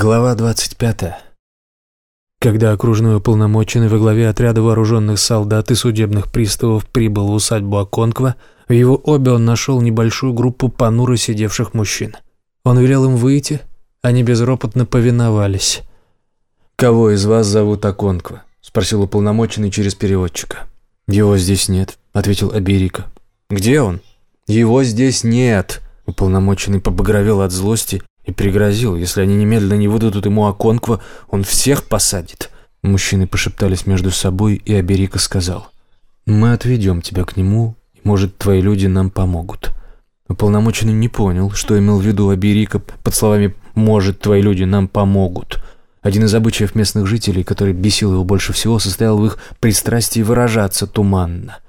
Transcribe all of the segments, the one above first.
Глава 25. Когда окружной уполномоченный во главе отряда вооруженных солдат и судебных приставов прибыл в усадьбу Аконква, в его обе он нашел небольшую группу понуро сидевших мужчин. Он велел им выйти, они безропотно повиновались. «Кого из вас зовут Аконква?» – спросил уполномоченный через переводчика. «Его здесь нет», – ответил Аберика. «Где он?» «Его здесь нет!» Уполномоченный побагровел от злости и пригрозил, если они немедленно не выдадут ему Аконква, он всех посадит. Мужчины пошептались между собой, и Аберика сказал, «Мы отведем тебя к нему, и, может, твои люди нам помогут». Уполномоченный не понял, что имел в виду Аберика под словами «может, твои люди нам помогут». Один из обычаев местных жителей, который бесил его больше всего, состоял в их пристрастии выражаться туманно –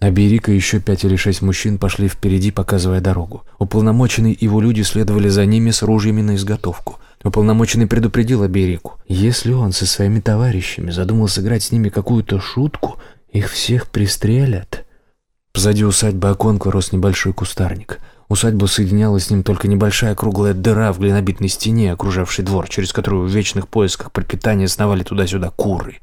Аберика и еще пять или шесть мужчин пошли впереди, показывая дорогу. Уполномоченные его люди следовали за ними с ружьями на изготовку. Уполномоченный предупредил Аберику. Если он со своими товарищами задумал сыграть с ними какую-то шутку, их всех пристрелят. Позади усадьбы Аконка рос небольшой кустарник. Усадьбу соединяла с ним только небольшая круглая дыра в глинобитной стене, окружавшей двор, через которую в вечных поисках пропитания сновали туда-сюда куры.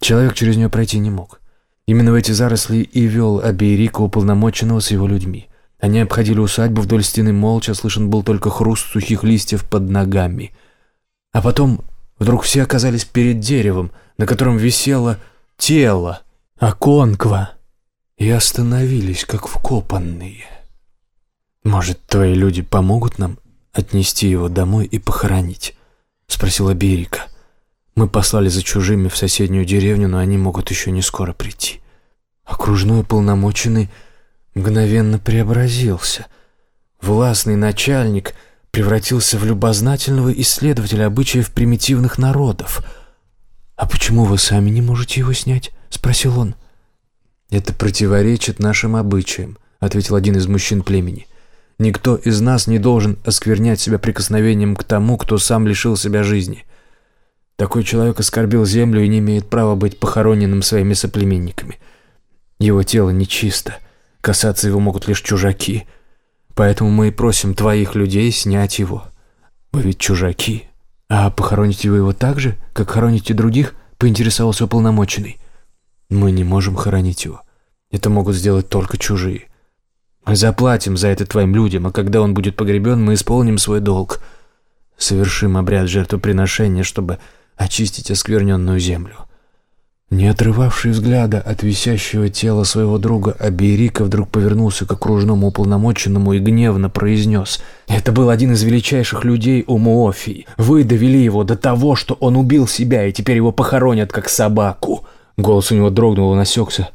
Человек через нее пройти не мог. Именно в эти заросли и вел Абейрика уполномоченного с его людьми. Они обходили усадьбу вдоль стены молча, слышен был только хруст сухих листьев под ногами. А потом вдруг все оказались перед деревом, на котором висело тело, оконква, и остановились, как вкопанные. «Может, твои люди помогут нам отнести его домой и похоронить?» — спросила Берика. Мы послали за чужими в соседнюю деревню, но они могут еще не скоро прийти. Окружной полномоченный мгновенно преобразился. Властный начальник превратился в любознательного исследователя обычаев примитивных народов. «А почему вы сами не можете его снять?» — спросил он. «Это противоречит нашим обычаям», — ответил один из мужчин племени. «Никто из нас не должен осквернять себя прикосновением к тому, кто сам лишил себя жизни». Такой человек оскорбил землю и не имеет права быть похороненным своими соплеменниками. Его тело нечисто, касаться его могут лишь чужаки. Поэтому мы и просим твоих людей снять его. Вы ведь чужаки. А похороните вы его так же, как хороните других, поинтересовался уполномоченный. Мы не можем хоронить его. Это могут сделать только чужие. Мы заплатим за это твоим людям, а когда он будет погребен, мы исполним свой долг. Совершим обряд жертвоприношения, чтобы очистить оскверненную землю. Не отрывавший взгляда от висящего тела своего друга, Аберика вдруг повернулся к окружному уполномоченному и гневно произнес. «Это был один из величайших людей у Муофии. Вы довели его до того, что он убил себя, и теперь его похоронят как собаку». Голос у него дрогнул и насекся.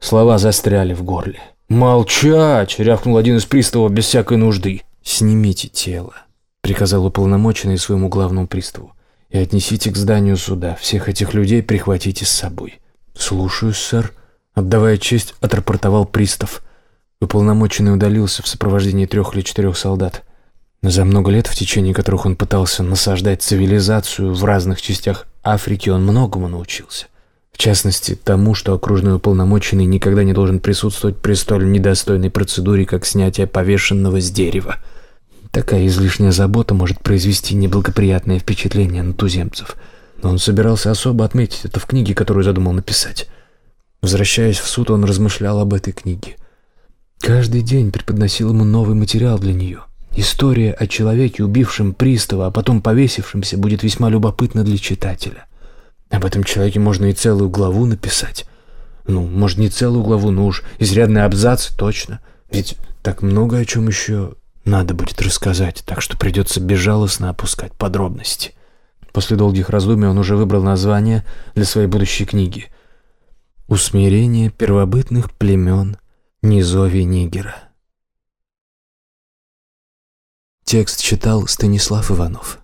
Слова застряли в горле. «Молчать!» — рявкнул один из приставов без всякой нужды. «Снимите тело», — приказал уполномоченный своему главному приставу и отнесите к зданию суда. Всех этих людей прихватите с собой». «Слушаюсь, сэр», — отдавая честь, отрапортовал пристав. Уполномоченный удалился в сопровождении трех или четырех солдат. За много лет, в течение которых он пытался насаждать цивилизацию в разных частях Африки, он многому научился. В частности, тому, что окружной уполномоченный никогда не должен присутствовать при столь недостойной процедуре, как снятие повешенного с дерева — Такая излишняя забота может произвести неблагоприятное впечатление на туземцев. Но он собирался особо отметить это в книге, которую задумал написать. Возвращаясь в суд, он размышлял об этой книге. Каждый день преподносил ему новый материал для нее. История о человеке, убившем пристава, а потом повесившемся, будет весьма любопытна для читателя. Об этом человеке можно и целую главу написать. Ну, может, не целую главу, но уж изрядный абзац точно. Ведь так много о чем еще надо будет рассказать, так что придется безжалостно опускать подробности. После долгих раздумий он уже выбрал название для своей будущей книги «Усмирение первобытных племен Низови Нигера». Текст читал Станислав Иванов.